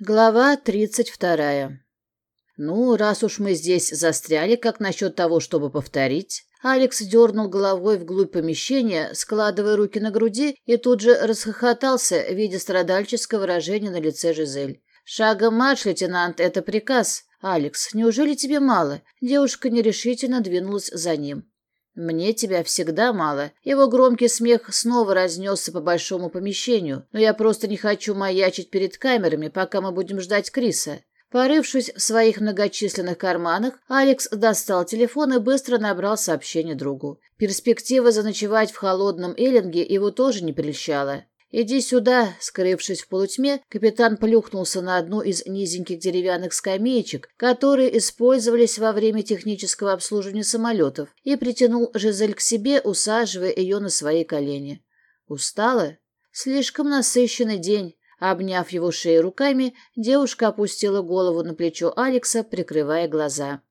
Глава 32. Ну, раз уж мы здесь застряли, как насчет того, чтобы повторить? Алекс дернул головой вглубь помещения, складывая руки на груди, и тут же расхохотался, видя страдальческое выражение на лице Жизель. «Шагом марш, лейтенант, это приказ!» «Алекс, неужели тебе мало?» Девушка нерешительно двинулась за ним. Мне тебя всегда мало. Его громкий смех снова разнесся по большому помещению, но я просто не хочу маячить перед камерами, пока мы будем ждать Криса. Порывшись в своих многочисленных карманах, Алекс достал телефон и быстро набрал сообщение другу. Перспектива заночевать в холодном Эллинге его тоже не прельщала. «Иди сюда!» — скрывшись в полутьме, капитан плюхнулся на одну из низеньких деревянных скамеечек, которые использовались во время технического обслуживания самолетов, и притянул Жизель к себе, усаживая ее на свои колени. «Устала?» «Слишком насыщенный день». Обняв его шею руками, девушка опустила голову на плечо Алекса, прикрывая глаза.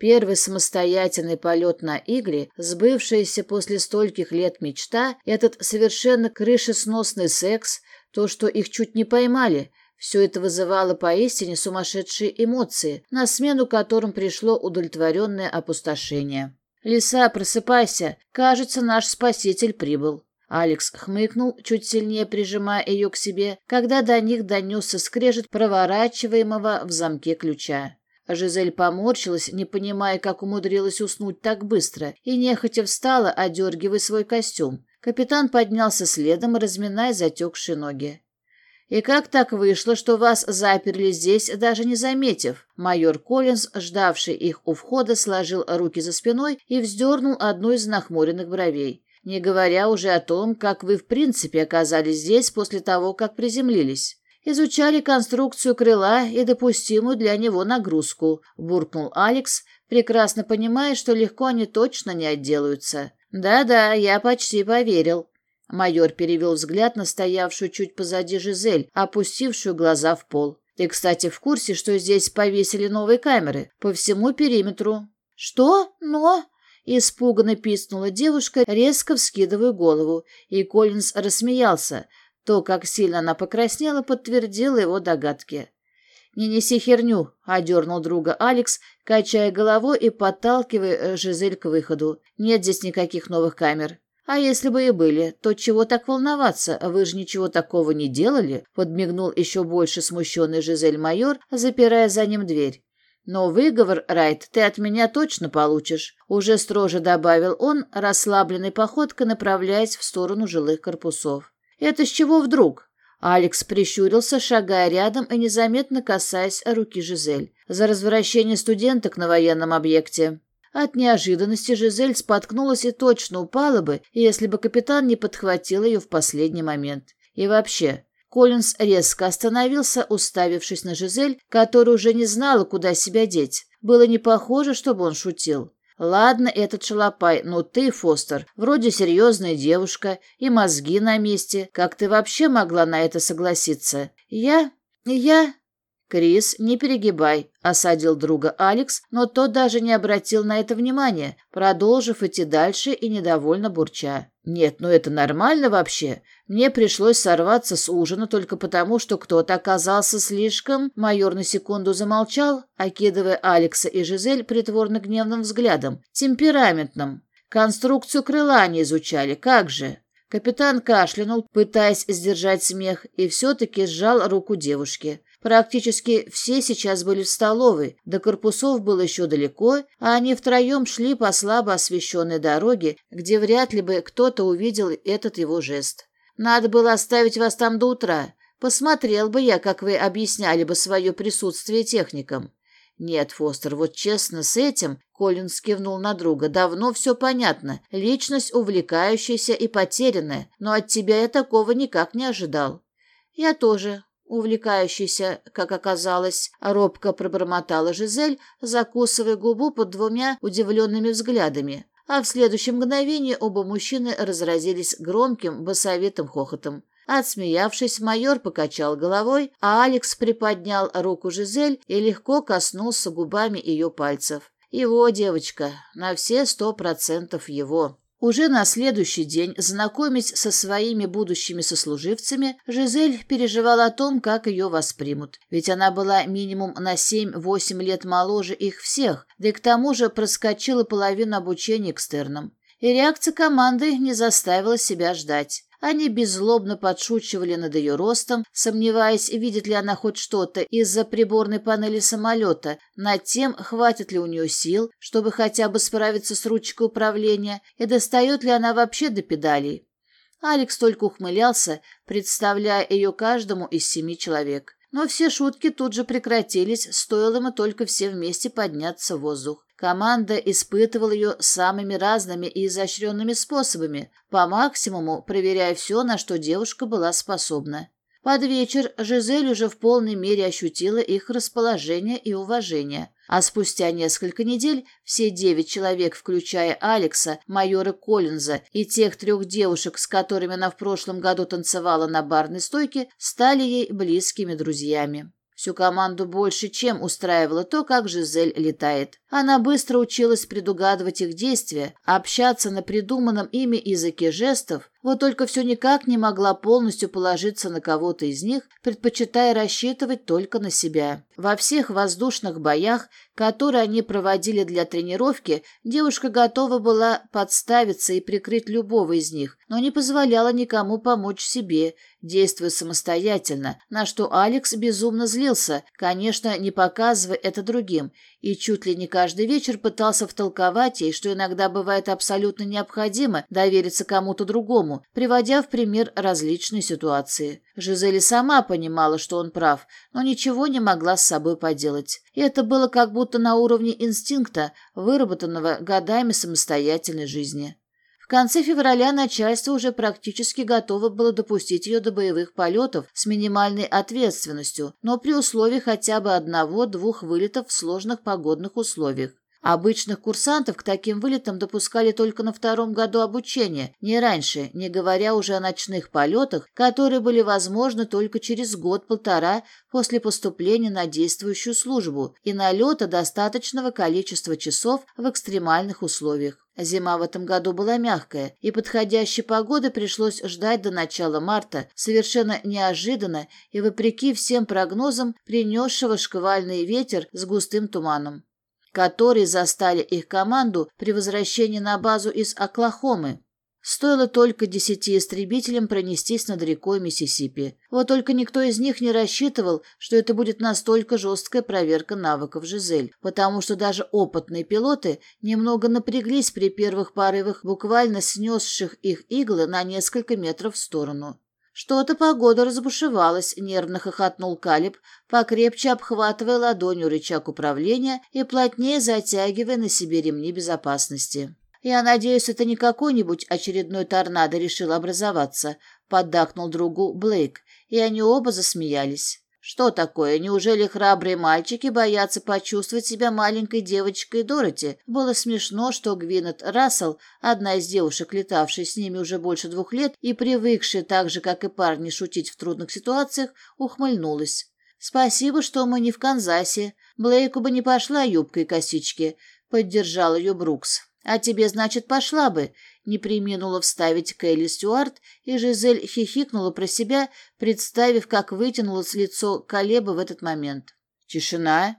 Первый самостоятельный полет на игле, сбывшаяся после стольких лет мечта, этот совершенно крышесносный секс, то, что их чуть не поймали, все это вызывало поистине сумасшедшие эмоции, на смену которым пришло удовлетворенное опустошение. «Лиса, просыпайся! Кажется, наш спаситель прибыл!» Алекс хмыкнул, чуть сильнее прижимая ее к себе, когда до них донесся скрежет проворачиваемого в замке ключа. А Жизель поморщилась, не понимая, как умудрилась уснуть так быстро, и нехотя встала, одергивая свой костюм. Капитан поднялся следом, разминая затекшие ноги. «И как так вышло, что вас заперли здесь, даже не заметив?» Майор Коллинз, ждавший их у входа, сложил руки за спиной и вздернул одну из нахмуренных бровей, не говоря уже о том, как вы в принципе оказались здесь после того, как приземлились изучали конструкцию крыла и допустимую для него нагрузку», — буркнул Алекс, прекрасно понимая, что легко они точно не отделаются. «Да-да, я почти поверил». Майор перевел взгляд на стоявшую чуть позади Жизель, опустившую глаза в пол. «Ты, кстати, в курсе, что здесь повесили новые камеры по всему периметру?» «Что? Но...» Испуганно пискнула девушка, резко вскидывая голову, и Коллинз рассмеялся — то, как сильно она покраснела, подтвердило его догадки. «Не неси херню», — одернул друга Алекс, качая головой и подталкивая э, Жизель к выходу. «Нет здесь никаких новых камер. А если бы и были, то чего так волноваться? Вы же ничего такого не делали?» — подмигнул еще больше смущенный Жизель майор, запирая за ним дверь. «Но выговор, Райт, ты от меня точно получишь», — уже строже добавил он, расслабленной походкой направляясь в сторону жилых корпусов. Это с чего вдруг? Алекс прищурился, шагая рядом и незаметно касаясь руки Жизель. За развращение студенток на военном объекте. От неожиданности Жизель споткнулась и точно упала бы, если бы капитан не подхватил ее в последний момент. И вообще, Коллинз резко остановился, уставившись на Жизель, которая уже не знала, куда себя деть. Было не похоже, чтобы он шутил. Ладно, этот шалопай, но ты, Фостер, вроде серьезная девушка и мозги на месте. Как ты вообще могла на это согласиться? Я... я... Крис, не перегибай, осадил друга Алекс, но тот даже не обратил на это внимания, продолжив идти дальше и недовольно бурча. Нет, ну это нормально вообще. Мне пришлось сорваться с ужина только потому, что кто-то оказался слишком... Майор на секунду замолчал, окидывая Алекса и Жизель притворно гневным взглядом, темпераментным. Конструкцию крыла они изучали, как же? Капитан кашлянул, пытаясь сдержать смех, и все-таки сжал руку девушки. Практически все сейчас были в столовой, до корпусов было еще далеко, а они втроем шли по слабо освещенной дороге, где вряд ли бы кто-то увидел этот его жест. «Надо было оставить вас там до утра. Посмотрел бы я, как вы объясняли бы свое присутствие техникам». «Нет, Фостер, вот честно, с этим...» — Колин скивнул на друга. «Давно все понятно. Личность увлекающаяся и потерянная, но от тебя я такого никак не ожидал». «Я тоже», увлекающийся, как оказалось, робко пробормотала Жизель, закусывая губу под двумя удивленными взглядами. А в следующее мгновение оба мужчины разразились громким басовитым хохотом. Отсмеявшись, майор покачал головой, а Алекс приподнял руку Жизель и легко коснулся губами ее пальцев. Его девочка, на все сто процентов его. Уже на следующий день, знакомясь со своими будущими сослуживцами, Жизель переживала о том, как ее воспримут. Ведь она была минимум на 7-8 лет моложе их всех, да и к тому же проскочила половину обучения экстерном. И реакция команды не заставила себя ждать. Они беззлобно подшучивали над ее ростом, сомневаясь, видит ли она хоть что-то из-за приборной панели самолета, над тем, хватит ли у нее сил, чтобы хотя бы справиться с ручкой управления, и достает ли она вообще до педалей. Алекс только ухмылялся, представляя ее каждому из семи человек. Но все шутки тут же прекратились, стоило ему только все вместе подняться в воздух. Команда испытывала ее самыми разными и изощренными способами, по максимуму проверяя все, на что девушка была способна. Под вечер Жизель уже в полной мере ощутила их расположение и уважение, а спустя несколько недель все девять человек, включая Алекса, майора Коллинза и тех трех девушек, с которыми она в прошлом году танцевала на барной стойке, стали ей близкими друзьями. Всю команду больше, чем устраивало то, как Жизель летает. Она быстро училась предугадывать их действия, общаться на придуманном ими языке жестов вот только все никак не могла полностью положиться на кого-то из них, предпочитая рассчитывать только на себя. Во всех воздушных боях, которые они проводили для тренировки, девушка готова была подставиться и прикрыть любого из них, но не позволяла никому помочь себе, действуя самостоятельно, на что Алекс безумно злился, конечно, не показывая это другим, и чуть ли не каждый вечер пытался втолковать ей, что иногда бывает абсолютно необходимо довериться кому-то другому, приводя в пример различные ситуации. Жизели сама понимала, что он прав, но ничего не могла с собой поделать. И это было как будто на уровне инстинкта, выработанного годами самостоятельной жизни конце февраля начальство уже практически готово было допустить ее до боевых полетов с минимальной ответственностью, но при условии хотя бы одного-двух вылетов в сложных погодных условиях. Обычных курсантов к таким вылетам допускали только на втором году обучения, не раньше, не говоря уже о ночных полетах, которые были возможны только через год-полтора после поступления на действующую службу и налета достаточного количества часов в экстремальных условиях. Зима в этом году была мягкая, и подходящей погоды пришлось ждать до начала марта, совершенно неожиданно и вопреки всем прогнозам принесшего шквальный ветер с густым туманом, который застали их команду при возвращении на базу из Оклахомы. Стоило только десяти истребителям пронестись над рекой Миссисипи. Вот только никто из них не рассчитывал, что это будет настолько жесткая проверка навыков Жизель, потому что даже опытные пилоты немного напряглись при первых порывах, буквально снесших их иглы на несколько метров в сторону. «Что-то погода разбушевалась», — нервно хохотнул Калиб, покрепче обхватывая ладонью рычаг управления и плотнее затягивая на себе ремни безопасности. «Я надеюсь, это не какой-нибудь очередной торнадо решил образоваться», — поддакнул другу Блейк, и они оба засмеялись. «Что такое? Неужели храбрые мальчики боятся почувствовать себя маленькой девочкой Дороти?» Было смешно, что Гвинет Рассел, одна из девушек, летавшей с ними уже больше двух лет и привыкшая так же, как и парни, шутить в трудных ситуациях, ухмыльнулась. «Спасибо, что мы не в Канзасе. Блейку бы не пошла юбкой и косички», — поддержал ее Брукс. «А тебе, значит, пошла бы», — не применула вставить Кэлли Стюарт, и Жизель хихикнула про себя, представив, как вытянулось лицо Калеба в этот момент. «Тишина».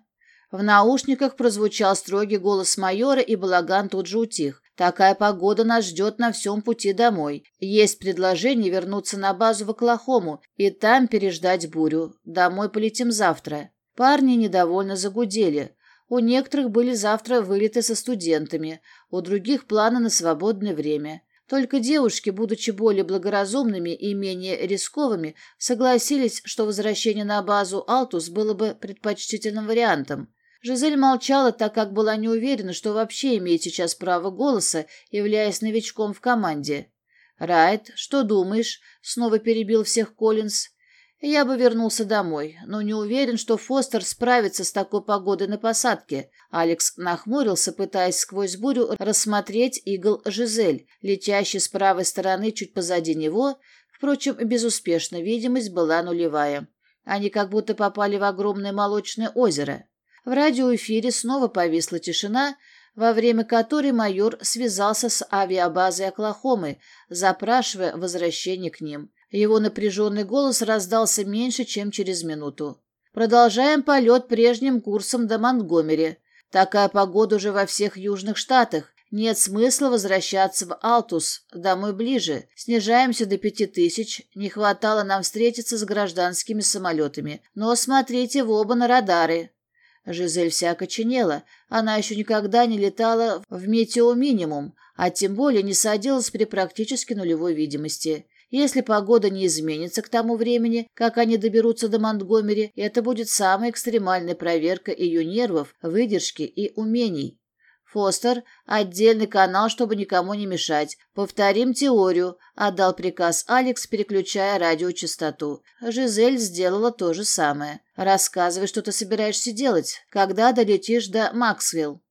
В наушниках прозвучал строгий голос майора, и балаган тут же утих. «Такая погода нас ждет на всем пути домой. Есть предложение вернуться на базу в Оклахому и там переждать бурю. Домой полетим завтра». Парни недовольно загудели. У некоторых были завтра вылеты со студентами, у других планы на свободное время. Только девушки, будучи более благоразумными и менее рисковыми, согласились, что возвращение на базу «Алтус» было бы предпочтительным вариантом. Жизель молчала, так как была не уверена, что вообще имеет сейчас право голоса, являясь новичком в команде. «Райт, что думаешь?» — снова перебил всех Коллинз. Я бы вернулся домой, но не уверен, что Фостер справится с такой погодой на посадке. Алекс нахмурился, пытаясь сквозь бурю рассмотреть игл Жизель, летящий с правой стороны чуть позади него. Впрочем, безуспешно, видимость была нулевая. Они как будто попали в огромное молочное озеро. В радиоэфире снова повисла тишина, во время которой майор связался с авиабазой Оклахомы, запрашивая возвращение к ним. Его напряженный голос раздался меньше, чем через минуту. «Продолжаем полет прежним курсом до Монгомери. Такая погода уже во всех южных штатах. Нет смысла возвращаться в Алтус, домой ближе. Снижаемся до пяти тысяч. Не хватало нам встретиться с гражданскими самолетами. Но смотрите в оба на радары». Жизель вся окоченела. Она еще никогда не летала в метеоминимум, а тем более не садилась при практически нулевой видимости. Если погода не изменится к тому времени, как они доберутся до Монтгомери, это будет самая экстремальная проверка ее нервов, выдержки и умений. Фостер, отдельный канал, чтобы никому не мешать. Повторим теорию, отдал приказ Алекс, переключая радиочастоту. Жизель сделала то же самое. Рассказывай, что ты собираешься делать, когда долетишь до Максвилл.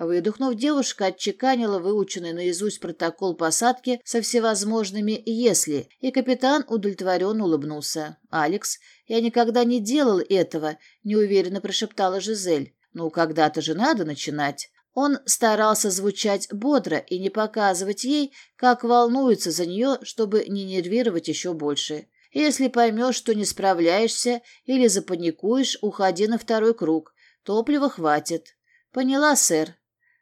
Выдохнув, девушка отчеканила выученный наизусть протокол посадки со всевозможными «если», и капитан удовлетворенно улыбнулся. «Алекс, я никогда не делал этого», — неуверенно прошептала Жизель. «Ну, когда-то же надо начинать». Он старался звучать бодро и не показывать ей, как волнуется за нее, чтобы не нервировать еще больше. «Если поймешь, что не справляешься или запаникуешь, уходи на второй круг. Топлива хватит». «Поняла, сэр»,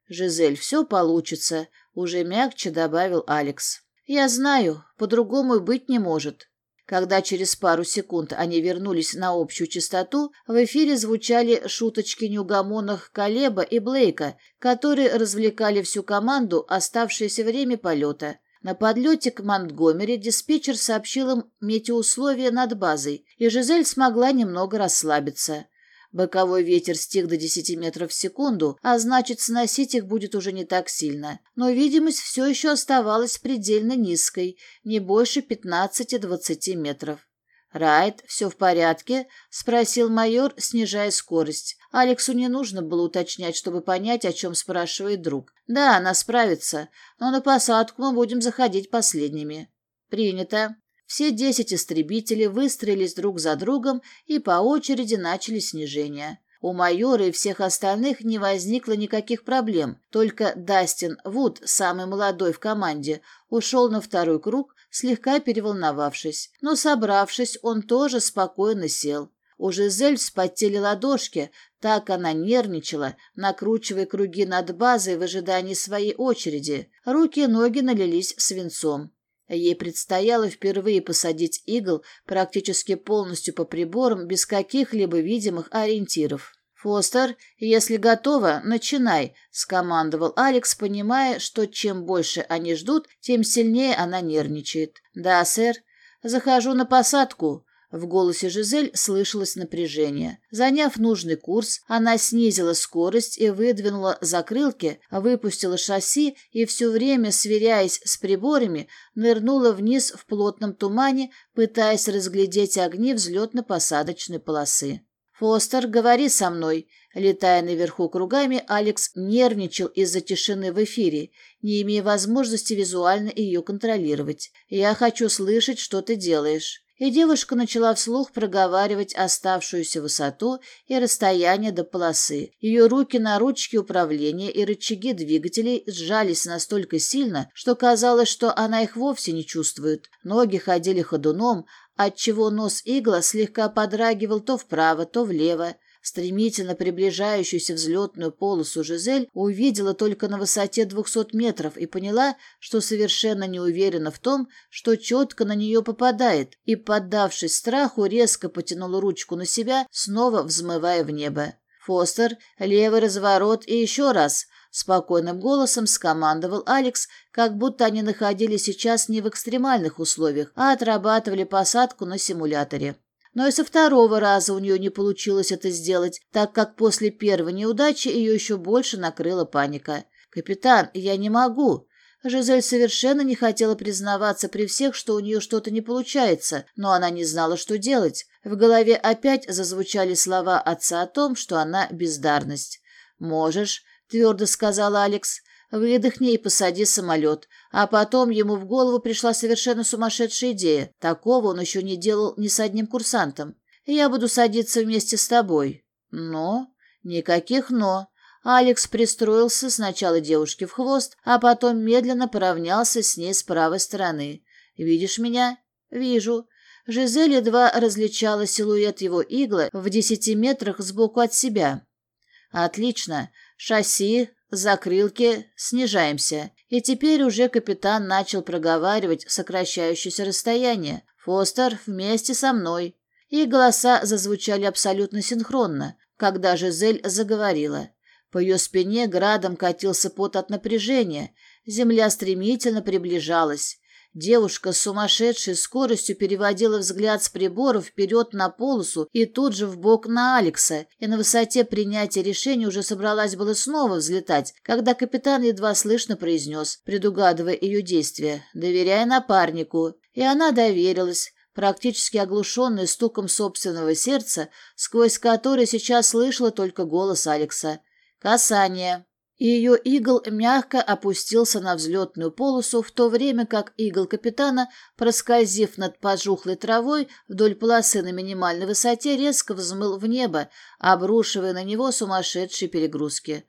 «Жизель, все получится», — уже мягче добавил Алекс. «Я знаю, по-другому быть не может». Когда через пару секунд они вернулись на общую частоту, в эфире звучали шуточки неугомонных Колеба и Блейка, которые развлекали всю команду оставшееся время полета. На подлете к Монтгомери диспетчер сообщил им метеоусловия над базой, и Жизель смогла немного расслабиться. Боковой ветер стих до 10 метров в секунду, а значит, сносить их будет уже не так сильно. Но видимость все еще оставалась предельно низкой, не больше 15-20 метров. «Райт, все в порядке?» – спросил майор, снижая скорость. Алексу не нужно было уточнять, чтобы понять, о чем спрашивает друг. «Да, она справится, но на посадку мы будем заходить последними». «Принято». Все десять истребителей выстрелились друг за другом и по очереди начали снижение. У майора и всех остальных не возникло никаких проблем, только Дастин Вуд, самый молодой в команде, ушел на второй круг, слегка переволновавшись. Но собравшись, он тоже спокойно сел. У Жизель вспотели ладошки, так она нервничала, накручивая круги над базой в ожидании своей очереди. Руки и ноги налились свинцом. Ей предстояло впервые посадить игл практически полностью по приборам, без каких-либо видимых ориентиров. «Фостер, если готова, начинай», — скомандовал Алекс, понимая, что чем больше они ждут, тем сильнее она нервничает. «Да, сэр. Захожу на посадку. В голосе Жизель слышалось напряжение. Заняв нужный курс, она снизила скорость и выдвинула закрылки, выпустила шасси и все время, сверяясь с приборами, нырнула вниз в плотном тумане, пытаясь разглядеть огни взлетно-посадочной полосы. «Фостер, говори со мной!» Летая наверху кругами, Алекс нервничал из-за тишины в эфире, не имея возможности визуально ее контролировать. «Я хочу слышать, что ты делаешь». И девушка начала вслух проговаривать оставшуюся высоту и расстояние до полосы. Ее руки на ручке управления и рычаги двигателей сжались настолько сильно, что казалось, что она их вовсе не чувствует. Ноги ходили ходуном, отчего нос игла слегка подрагивал то вправо, то влево. Стремительно приближающуюся взлетную полосу Жизель увидела только на высоте 200 метров и поняла, что совершенно не уверена в том, что четко на нее попадает, и, поддавшись страху, резко потянула ручку на себя, снова взмывая в небо. Фостер, левый разворот и еще раз –— спокойным голосом скомандовал Алекс, как будто они находились сейчас не в экстремальных условиях, а отрабатывали посадку на симуляторе. Но и со второго раза у нее не получилось это сделать, так как после первой неудачи ее еще больше накрыла паника. «Капитан, я не могу!» Жизель совершенно не хотела признаваться при всех, что у нее что-то не получается, но она не знала, что делать. В голове опять зазвучали слова отца о том, что она бездарность. «Можешь», — твердо сказала Алекс. Выдохни и посади самолет. А потом ему в голову пришла совершенно сумасшедшая идея. Такого он еще не делал ни с одним курсантом. Я буду садиться вместе с тобой. Но? Никаких «но». Алекс пристроился сначала девушке в хвост, а потом медленно поравнялся с ней с правой стороны. «Видишь меня?» «Вижу». Жизель едва различала силуэт его иглы в десяти метрах сбоку от себя. «Отлично. Шасси, закрылки снижаемся. И теперь уже капитан начал проговаривать сокращающееся расстояние. Фостер вместе со мной. И голоса зазвучали абсолютно синхронно, когда Жизель заговорила. По ее спине градом катился пот от напряжения. Земля стремительно приближалась. Девушка сумасшедшей скоростью переводила взгляд с прибора вперед на полосу и тут же в бок на Алекса, и на высоте принятия решения уже собралась было снова взлетать, когда капитан едва слышно произнес, предугадывая ее действия, доверяя напарнику». И она доверилась, практически оглушенная стуком собственного сердца, сквозь которое сейчас слышала только голос Алекса. «Касание». Ее игл мягко опустился на взлетную полосу, в то время как игл капитана, проскользив над пожухлой травой вдоль полосы на минимальной высоте, резко взмыл в небо, обрушивая на него сумасшедшие перегрузки.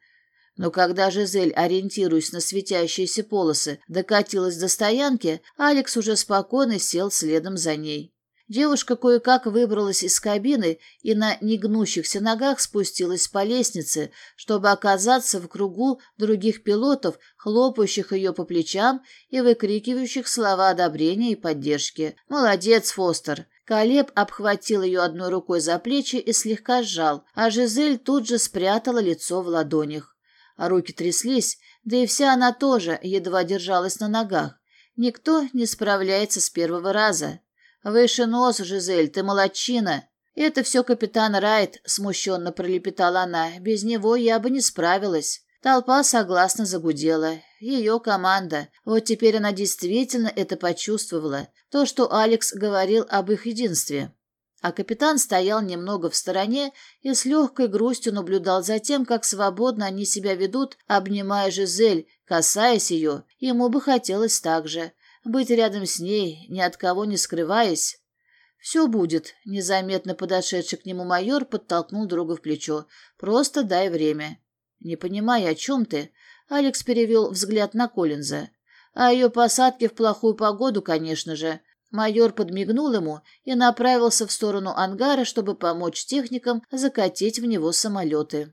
Но когда Жизель, ориентируясь на светящиеся полосы, докатилась до стоянки, Алекс уже спокойно сел следом за ней. Девушка кое-как выбралась из кабины и на негнущихся ногах спустилась по лестнице, чтобы оказаться в кругу других пилотов, хлопающих ее по плечам и выкрикивающих слова одобрения и поддержки. «Молодец, Фостер!» Калеб обхватил ее одной рукой за плечи и слегка сжал, а Жизель тут же спрятала лицо в ладонях. А руки тряслись, да и вся она тоже едва держалась на ногах. Никто не справляется с первого раза. «Выше нос, Жизель, ты молочина!» «Это все капитан Райт», — смущенно пролепетала она. «Без него я бы не справилась». Толпа согласно загудела. Ее команда. Вот теперь она действительно это почувствовала. То, что Алекс говорил об их единстве. А капитан стоял немного в стороне и с легкой грустью наблюдал за тем, как свободно они себя ведут, обнимая Жизель, касаясь ее. Ему бы хотелось так же. Быть рядом с ней, ни от кого не скрываясь. «Все будет», — незаметно подошедший к нему майор подтолкнул друга в плечо. «Просто дай время». «Не понимаю, о чем ты?» Алекс перевел взгляд на Коллинза. «О ее посадке в плохую погоду, конечно же». Майор подмигнул ему и направился в сторону ангара, чтобы помочь техникам закатить в него самолеты.